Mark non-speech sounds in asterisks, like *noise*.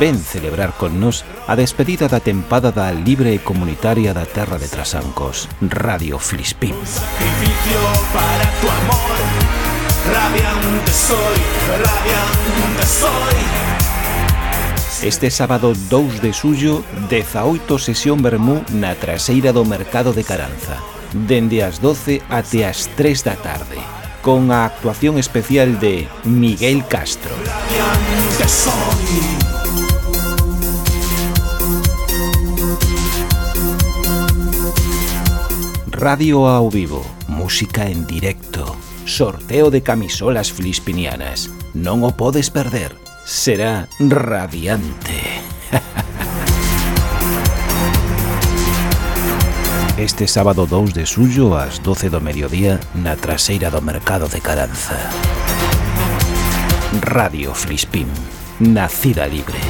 ven celebrar con nos a despedida da tempada da libre e comunitaria da Terra de Trasancos, Radio Flispín. Sacrificio para tu amor, radiante soy, radiante soy. Este sábado 2 de xullo, 18 sesión Bermú na traseira do Mercado de Caranza, dende as 12 até as 3 da tarde, con a actuación especial de Miguel Castro. Radio ao vivo, música en directo, sorteo de camisolas flispinianas. Non o podes perder, será radiante. *laughs* Este sábado 2 de suyo ás 12 do mediodía na traseira do mercado de Caranza. Radio Flispín, nacida libre.